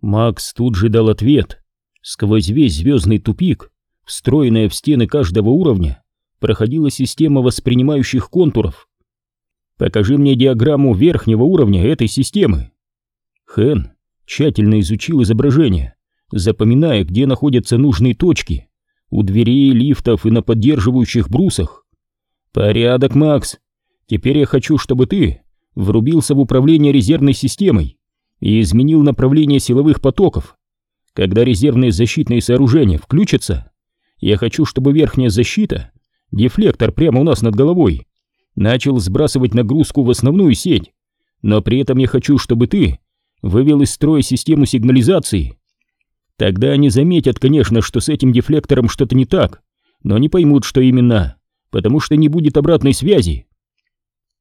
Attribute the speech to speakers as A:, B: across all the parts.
A: Макс тут же дал ответ. Сквозь весь звездный тупик, встроенная в стены каждого уровня, проходила система воспринимающих контуров. Покажи мне диаграмму верхнего уровня этой системы. Хэн тщательно изучил изображение, запоминая, где находятся нужные точки, у дверей, лифтов и на поддерживающих брусах. Порядок, Макс. Теперь я хочу, чтобы ты врубился в управление резервной системой и изменил направление силовых потоков. Когда резервные защитные сооружения включатся, я хочу, чтобы верхняя защита, дефлектор прямо у нас над головой, начал сбрасывать нагрузку в основную сеть, но при этом я хочу, чтобы ты вывел из строя систему сигнализации. Тогда они заметят, конечно, что с этим дефлектором что-то не так, но не поймут, что именно, потому что не будет обратной связи.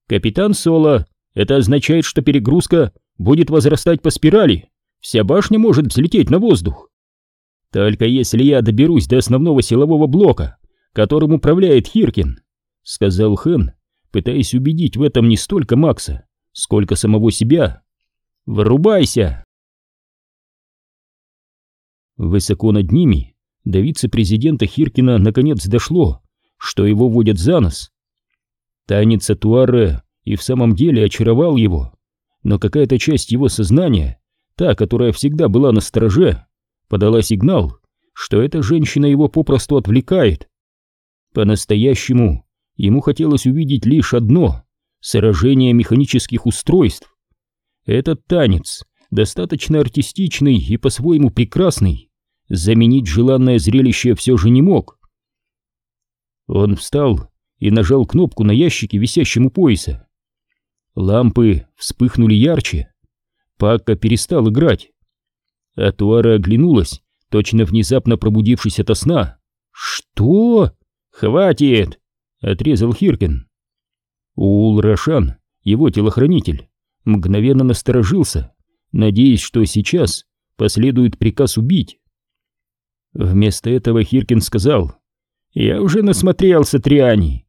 A: Капитан Соло, это означает, что перегрузка будет возрастать по спирали, вся башня может взлететь на воздух. Только если я доберусь до основного силового блока, которым управляет Хиркин, сказал Хэн, пытаясь убедить в этом не столько Макса, сколько самого себя. Вырубайся! Высоко над ними до вице-президента Хиркина наконец дошло, что его водят за нос. Танец Атуаре и в самом деле очаровал его, но какая-то часть его сознания, та, которая всегда была на стороже, подала сигнал, что эта женщина его попросту отвлекает. По-настоящему ему хотелось увидеть лишь одно — сражение механических устройств. Этот танец, достаточно артистичный и по-своему прекрасный, заменить желанное зрелище все же не мог. Он встал и нажал кнопку на ящике, висящем у пояса. Лампы вспыхнули ярче. Пакка перестал играть. А Туара оглянулась, точно внезапно пробудившись ото сна. «Что? Хватит!» — отрезал Хиркин. Ул Рашан, его телохранитель, мгновенно насторожился, надеясь, что сейчас последует приказ убить. Вместо этого Хиркин сказал, «Я уже насмотрелся Триани.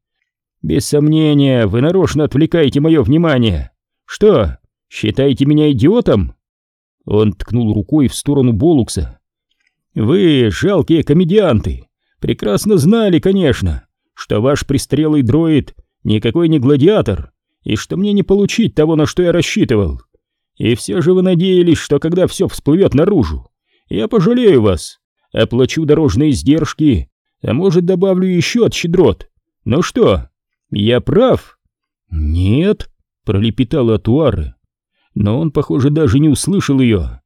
A: Без сомнения, вы нарочно отвлекаете мое внимание. Что, считаете меня идиотом?» Он ткнул рукой в сторону Болукса. «Вы, жалкие комедианты, прекрасно знали, конечно, что ваш пристрелый дроид никакой не гладиатор, и что мне не получить того, на что я рассчитывал. И все же вы надеялись, что когда все всплывет наружу, я пожалею вас, оплачу дорожные издержки, а может добавлю еще от щедрот. Ну что, я прав? Нет, пролепетала Туары, но он, похоже, даже не услышал ее.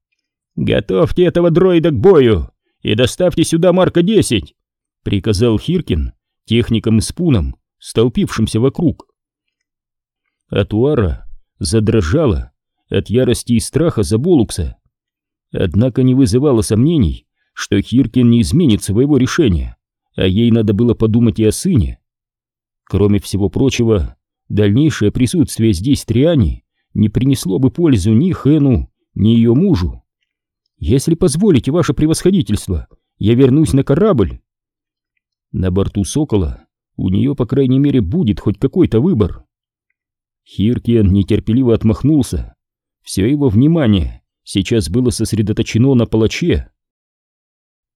A: Готовьте этого дроида к бою и доставьте сюда Марка-10, приказал Хиркин техникам и спунам, столпившимся вокруг. Атуара задрожала от ярости и страха за Болукса. Однако не вызывало сомнений, что Хиркин не изменит своего решения, а ей надо было подумать и о сыне. Кроме всего прочего, дальнейшее присутствие здесь Триани не принесло бы пользу ни Хэну, ни ее мужу. «Если позволите, ваше превосходительство, я вернусь на корабль». На борту «Сокола» у нее, по крайней мере, будет хоть какой-то выбор. Хиркиан нетерпеливо отмахнулся. Все его внимание сейчас было сосредоточено на палаче.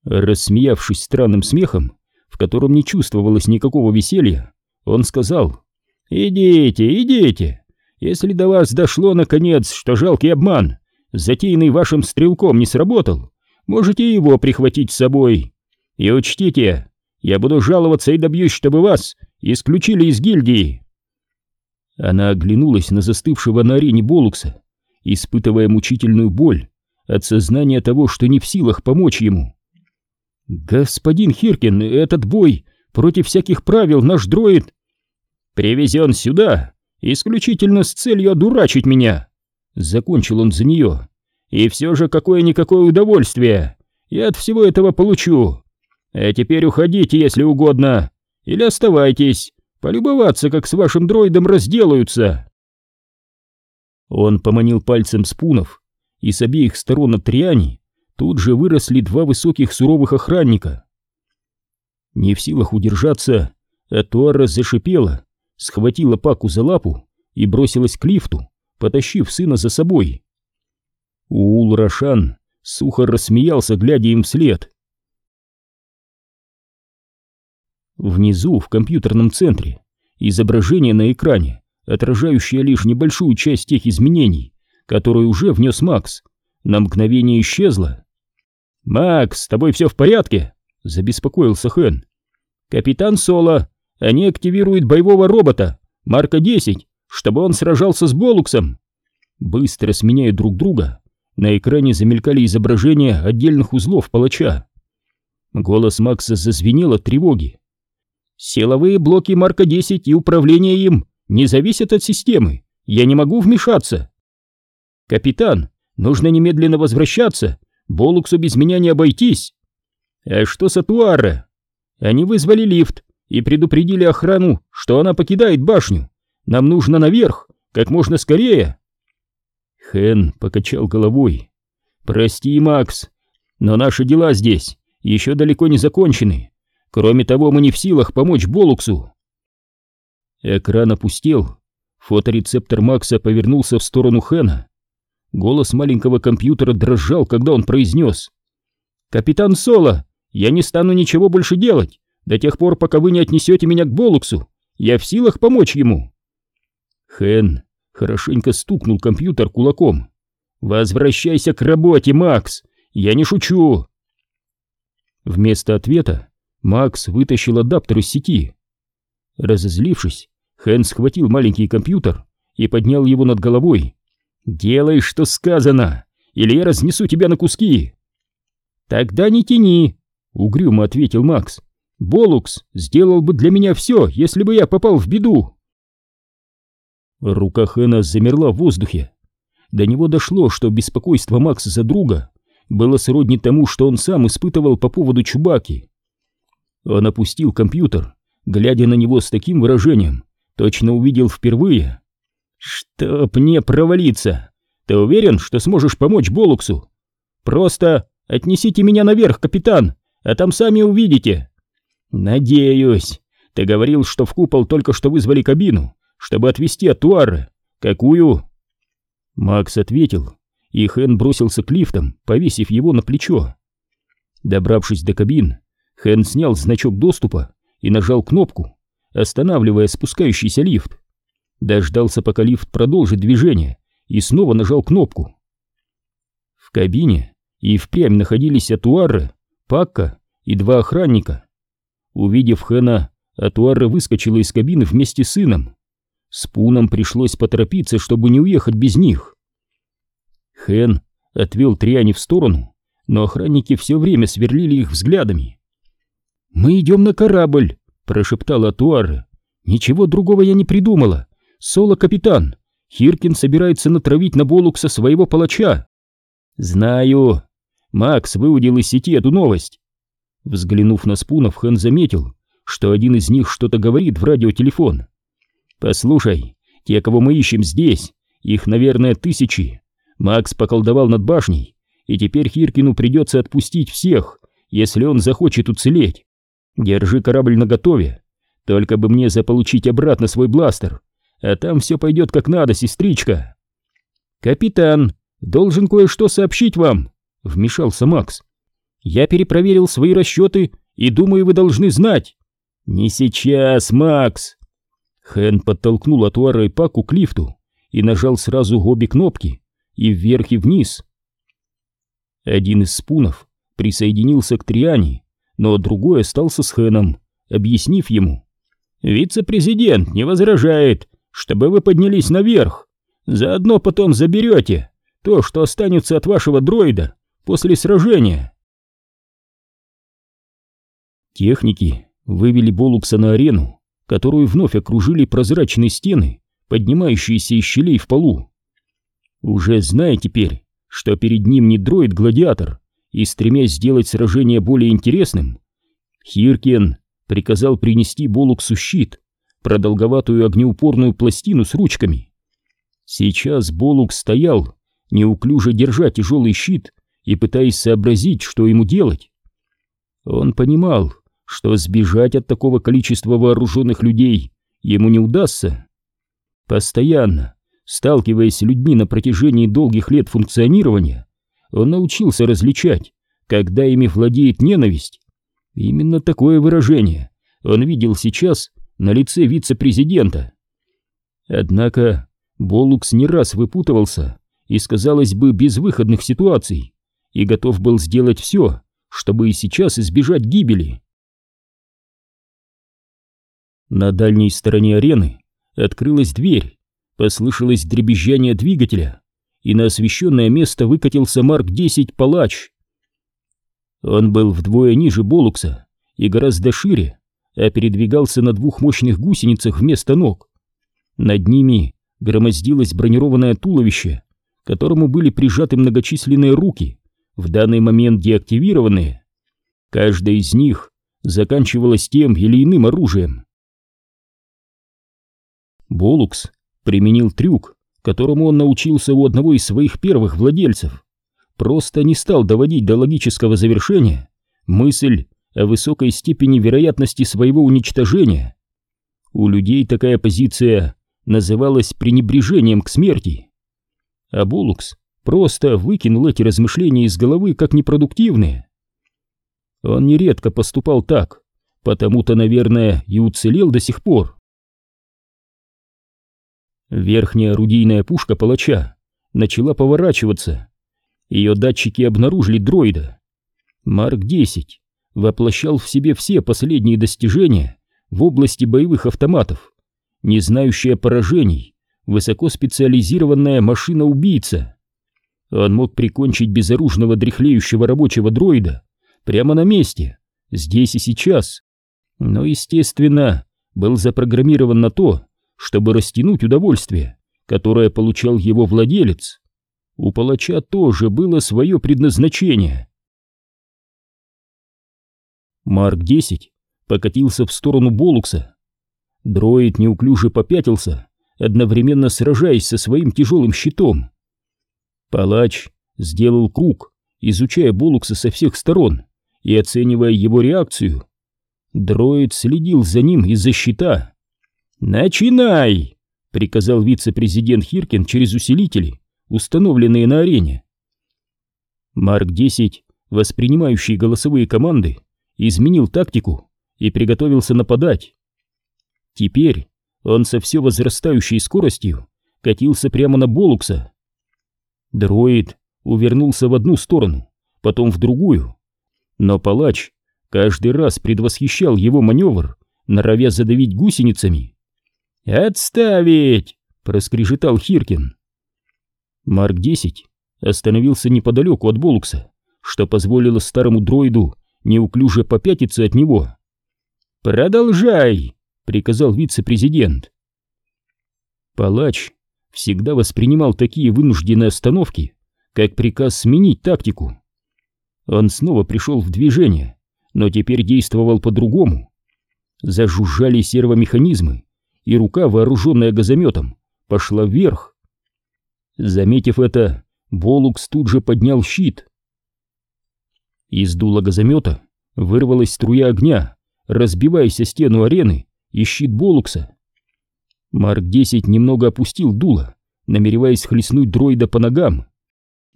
A: Рассмеявшись странным смехом, в котором не чувствовалось никакого веселья, он сказал «Идите, идите! Если до вас дошло наконец, что жалкий обман, затеянный вашим стрелком, не сработал, можете его прихватить с собой. И учтите, я буду жаловаться и добьюсь, чтобы вас исключили из гильдии». Она оглянулась на застывшего на арене Болукса, испытывая мучительную боль от сознания того, что не в силах помочь ему. «Господин Хиркин, этот бой против всяких правил наш дроид привезен сюда исключительно с целью одурачить меня!» Закончил он за нее. «И все же какое-никакое удовольствие я от всего этого получу. А теперь уходите, если угодно, или оставайтесь, Полюбоваться, как с вашим дроидом разделаются!» Он поманил пальцем спунов, и с обеих сторон от Триани тут же выросли два высоких суровых охранника. Не в силах удержаться, Атуара зашипела, схватила Паку за лапу и бросилась к лифту, потащив сына за собой. Уул Рашан сухо рассмеялся, глядя им вслед. Внизу, в компьютерном центре, изображение на экране, отражающее лишь небольшую часть тех изменений, которые уже внес Макс, на мгновение исчезло. «Макс, с тобой все в порядке?» — забеспокоился Хэн. «Капитан Соло, они активируют боевого робота, Марка 10, чтобы он сражался с Болуксом!» Быстро сменяя друг друга, на экране замелькали изображения отдельных узлов палача. Голос Макса зазвенел от тревоги. «Силовые блоки Марка 10 и управление им не зависят от системы. Я не могу вмешаться». «Капитан, нужно немедленно возвращаться. Болуксу без меня не обойтись». «А что с Атуара?» «Они вызвали лифт и предупредили охрану, что она покидает башню. Нам нужно наверх, как можно скорее». Хэн покачал головой. «Прости, Макс, но наши дела здесь еще далеко не закончены. Кроме того, мы не в силах помочь Болуксу». Экран опустел. Фоторецептор Макса повернулся в сторону Хэна. Голос маленького компьютера дрожал, когда он произнес. «Капитан Соло, я не стану ничего больше делать до тех пор, пока вы не отнесете меня к Болуксу. Я в силах помочь ему». Хэн хорошенько стукнул компьютер кулаком. «Возвращайся к работе, Макс! Я не шучу!» Вместо ответа Макс вытащил адаптер из сети. Разозлившись, Хэн схватил маленький компьютер и поднял его над головой. «Делай, что сказано, или я разнесу тебя на куски!» «Тогда не тяни!» — угрюмо ответил Макс. «Болукс сделал бы для меня все, если бы я попал в беду!» Рука Хэна замерла в воздухе. До него дошло, что беспокойство Макса за друга было сродни тому, что он сам испытывал по поводу Чубаки. Он опустил компьютер, глядя на него с таким выражением, точно увидел впервые. «Чтоб мне провалиться! Ты уверен, что сможешь помочь Болуксу? Просто отнесите меня наверх, капитан, а там сами увидите!» «Надеюсь. Ты говорил, что в купол только что вызвали кабину, чтобы отвезти от Туары. Какую?» Макс ответил, и Хэн бросился к лифтам, повесив его на плечо. Добравшись до кабин, Хэн снял значок доступа и нажал кнопку, останавливая спускающийся лифт. Дождался, пока лифт продолжит движение, и снова нажал кнопку. В кабине и впрямь находились Атуарре, Пакка и два охранника. Увидев Хэна, Атуарре выскочила из кабины вместе с сыном. Спунам пришлось поторопиться, чтобы не уехать без них. Хэн отвел Триани в сторону, но охранники все время сверлили их взглядами. «Мы идем на корабль», — прошептала Туара. «Ничего другого я не придумала. Соло-капитан. Хиркин собирается натравить на Болукса своего палача». «Знаю». Макс выудил из сети эту новость. Взглянув на Спунов, Хэн заметил, что один из них что-то говорит в радиотелефон. «Послушай, те, кого мы ищем здесь, их, наверное, тысячи. Макс поколдовал над башней, и теперь Хиркину придется отпустить всех, если он захочет уцелеть. Держи корабль наготове, только бы мне заполучить обратно свой бластер, а там все пойдет как надо, сестричка». «Капитан, должен кое-что сообщить вам», — вмешался Макс. «Я перепроверил свои расчеты, и думаю, вы должны знать». «Не сейчас, Макс!» Хэн подтолкнул Атуара и Паку к лифту и нажал сразу обе кнопки, и вверх, и вниз. Один из спунов присоединился к Триане, но другой остался с Хэном, объяснив ему. «Вице-президент не возражает, чтобы вы поднялись наверх. Заодно потом заберете то, что останется от вашего дроида после сражения». Техники вывели Болукса на арену которую вновь окружили прозрачные стены, поднимающиеся из щелей в полу. Уже зная теперь, что перед ним не дроид-гладиатор, и стремясь сделать сражение более интересным, Хиркен приказал принести Болуксу щит, продолговатую огнеупорную пластину с ручками. Сейчас Болук стоял, неуклюже держа тяжелый щит и пытаясь сообразить, что ему делать. Он понимал, что сбежать от такого количества вооруженных людей ему не удастся. Постоянно, сталкиваясь с людьми на протяжении долгих лет функционирования, он научился различать, когда ими владеет ненависть. Именно такое выражение он видел сейчас на лице вице-президента. Однако Болукс не раз выпутывался из, казалось бы, безвыходных ситуаций и готов был сделать все, чтобы и сейчас избежать гибели. На дальней стороне арены открылась дверь, послышалось дребезжание двигателя, и на освещенное место выкатился Марк-10 палач. Он был вдвое ниже Болукса и гораздо шире, а передвигался на двух мощных гусеницах вместо ног. Над ними громоздилось бронированное туловище, к которому были прижаты многочисленные руки, в данный момент деактивированные. Каждая из них заканчивалась тем или иным оружием. Болукс применил трюк, которому он научился у одного из своих первых владельцев. Просто не стал доводить до логического завершения мысль о высокой степени вероятности своего уничтожения. У людей такая позиция называлась пренебрежением к смерти. А Булукс просто выкинул эти размышления из головы как непродуктивные. Он нередко поступал так, потому-то, наверное, и уцелел до сих пор. Верхняя орудийная пушка палача начала поворачиваться. Ее датчики обнаружили дроида. Марк-10 воплощал в себе все последние достижения в области боевых автоматов, не знающая поражений, высокоспециализированная машина-убийца. Он мог прикончить безоружного дряхлеющего рабочего дроида прямо на месте, здесь и сейчас, но, естественно, был запрограммирован на то, чтобы растянуть удовольствие, которое получал его владелец. У палача тоже было свое предназначение. Марк-10 покатился в сторону Болукса. Дроид неуклюже попятился, одновременно сражаясь со своим тяжелым щитом. Палач сделал круг, изучая Болукса со всех сторон и оценивая его реакцию. Дроид следил за ним из-за щита. «Начинай!» — приказал вице-президент Хиркин через усилители, установленные на арене. Марк-10, воспринимающий голосовые команды, изменил тактику и приготовился нападать. Теперь он со все возрастающей скоростью катился прямо на Болукса. Дроид увернулся в одну сторону, потом в другую, но палач каждый раз предвосхищал его маневр, норовя задавить гусеницами. «Отставить!» — проскрежетал Хиркин. Марк-10 остановился неподалеку от Болукса, что позволило старому дроиду неуклюже попятиться от него. «Продолжай!» — приказал вице-президент. Палач всегда воспринимал такие вынужденные остановки, как приказ сменить тактику. Он снова пришел в движение, но теперь действовал по-другому. Зажужжали сервомеханизмы, и рука, вооруженная газометом, пошла вверх. Заметив это, Болукс тут же поднял щит. Из дула газомета вырвалась струя огня, разбиваясь о стену арены и щит Болукса. Марк-10 немного опустил дуло, намереваясь хлестнуть дроида по ногам.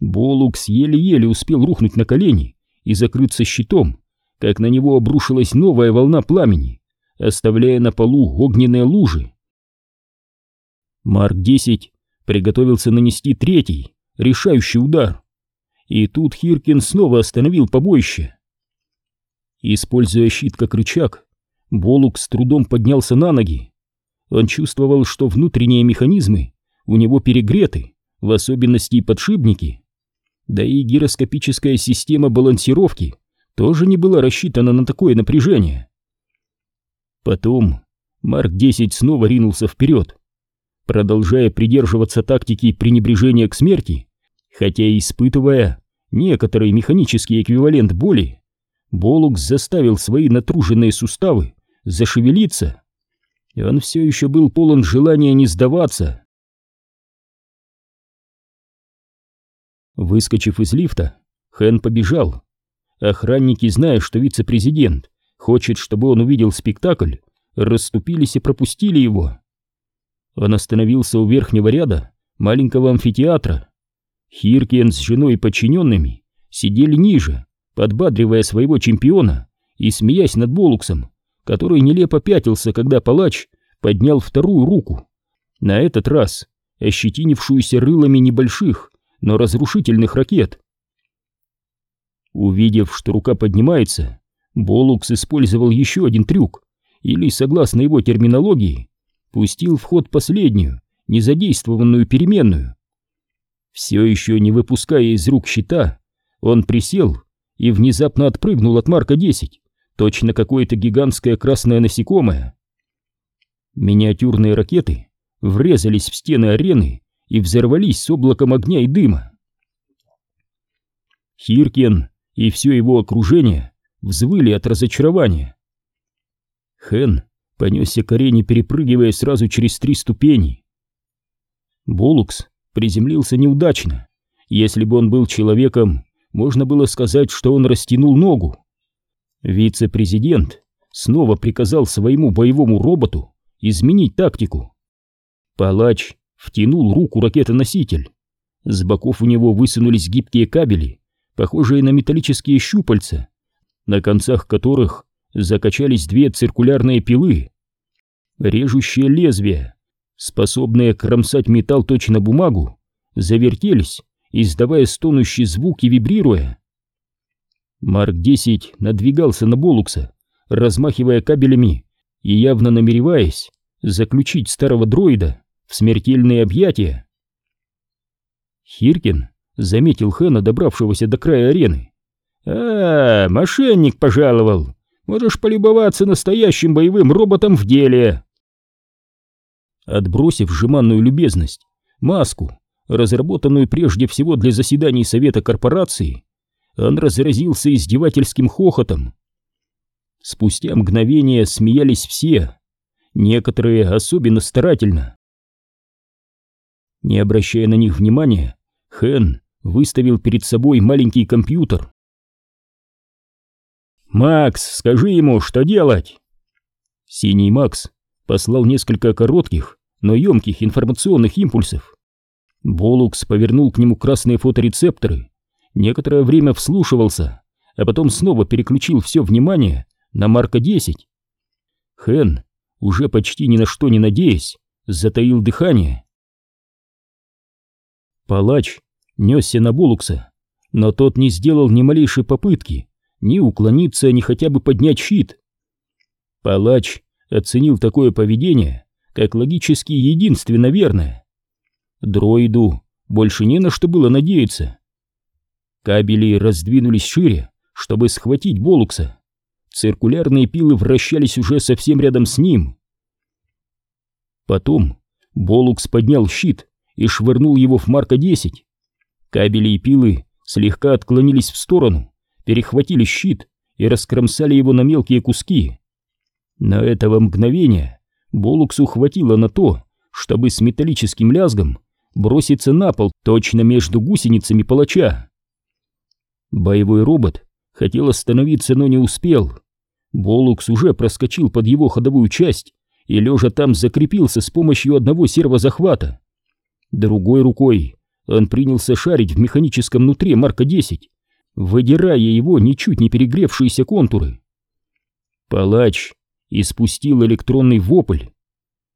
A: Болукс еле-еле успел рухнуть на колени и закрыться щитом, как на него обрушилась новая волна пламени оставляя на полу огненные лужи. Марк-10 приготовился нанести третий, решающий удар. И тут Хиркин снова остановил побоище. Используя щит как рычаг, Болук с трудом поднялся на ноги. Он чувствовал, что внутренние механизмы у него перегреты, в особенности подшипники. Да и гироскопическая система балансировки тоже не была рассчитана на такое напряжение. Потом Марк-10 снова ринулся вперед, продолжая придерживаться тактики пренебрежения к смерти, хотя и испытывая некоторый механический эквивалент боли, Болукс заставил свои натруженные суставы зашевелиться, и он все еще был полон желания не сдаваться. Выскочив из лифта, Хэн побежал. Охранники, зная, что вице-президент хочет, чтобы он увидел спектакль, расступились и пропустили его. Он остановился у верхнего ряда маленького амфитеатра. Хиркен с женой и подчиненными сидели ниже, подбадривая своего чемпиона и смеясь над Болуксом, который нелепо пятился, когда палач поднял вторую руку, на этот раз ощетинившуюся рылами небольших, но разрушительных ракет. Увидев, что рука поднимается, Болукс использовал еще один трюк, или, согласно его терминологии, пустил в ход последнюю, незадействованную переменную. Все еще не выпуская из рук щита, он присел и внезапно отпрыгнул от Марка 10, точно какое-то гигантское красное насекомое. Миниатюрные ракеты врезались в стены арены и взорвались с облаком огня и дыма. Хиркен и все его окружение взвыли от разочарования. Хэн понесся к арене, перепрыгивая сразу через три ступени. Болукс приземлился неудачно. Если бы он был человеком, можно было сказать, что он растянул ногу. Вице-президент снова приказал своему боевому роботу изменить тактику. Палач втянул руку ракетоноситель. С боков у него высунулись гибкие кабели, похожие на металлические щупальца, на концах которых закачались две циркулярные пилы. Режущие лезвия, способные кромсать металл точно бумагу, завертелись, издавая стонущий звук и вибрируя. Марк-10 надвигался на Болукса, размахивая кабелями и явно намереваясь заключить старого дроида в смертельные объятия. Хиркин заметил Хэна, добравшегося до края арены. «А, мошенник пожаловал! Можешь полюбоваться настоящим боевым роботом в деле!» Отбросив жеманную любезность, маску, разработанную прежде всего для заседаний Совета корпорации, он разразился издевательским хохотом. Спустя мгновение смеялись все, некоторые особенно старательно. Не обращая на них внимания, Хэн выставил перед собой маленький компьютер. «Макс, скажи ему, что делать?» Синий Макс послал несколько коротких, но емких информационных импульсов. Болукс повернул к нему красные фоторецепторы, некоторое время вслушивался, а потом снова переключил все внимание на Марка-10. Хэн, уже почти ни на что не надеясь, затаил дыхание. Палач несся на Болукса, но тот не сделал ни малейшей попытки ни уклониться, ни хотя бы поднять щит. Палач оценил такое поведение как логически единственно верное. Дроиду больше не на что было надеяться. Кабели раздвинулись шире, чтобы схватить Болукса. Циркулярные пилы вращались уже совсем рядом с ним. Потом Болукс поднял щит и швырнул его в Марка-10. Кабели и пилы слегка отклонились в сторону, перехватили щит и раскромсали его на мелкие куски. На этого мгновения Болуксу хватило на то, чтобы с металлическим лязгом броситься на пол точно между гусеницами палача. Боевой робот хотел остановиться, но не успел. Болукс уже проскочил под его ходовую часть и лежа там закрепился с помощью одного сервозахвата. Другой рукой он принялся шарить в механическом нутре Марка-10, выдирая его ничуть не перегревшиеся контуры. Палач испустил электронный вопль.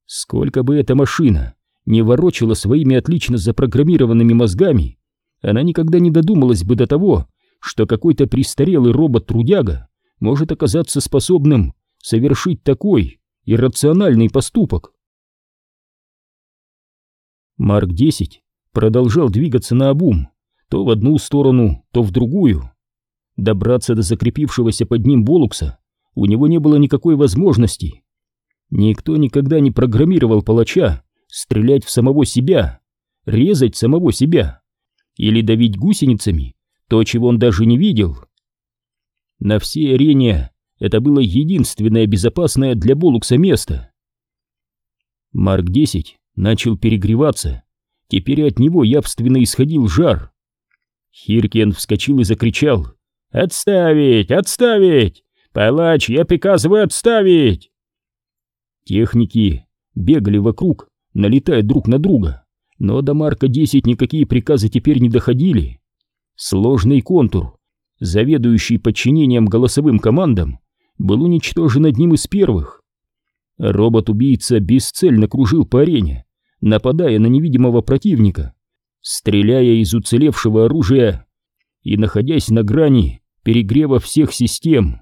A: Сколько бы эта машина не ворочала своими отлично запрограммированными мозгами, она никогда не додумалась бы до того, что какой-то престарелый робот-трудяга может оказаться способным совершить такой иррациональный поступок. Марк-10 продолжал двигаться на обум, то в одну сторону, то в другую. Добраться до закрепившегося под ним Болукса у него не было никакой возможности. Никто никогда не программировал палача стрелять в самого себя, резать самого себя или давить гусеницами то, чего он даже не видел. На всей арене это было единственное безопасное для Болукса место. Марк-10 начал перегреваться, теперь от него явственно исходил жар. Хиркен вскочил и закричал «Отставить! Отставить! Палач, я приказываю отставить!» Техники бегали вокруг, налетая друг на друга, Но до Марка-10 никакие приказы теперь не доходили. Сложный контур, заведующий подчинением голосовым командам, был уничтожен одним из первых. Робот-убийца бесцельно кружил по арене, нападая на невидимого противника, стреляя из уцелевшего оружия и находясь на грани перегрева всех систем.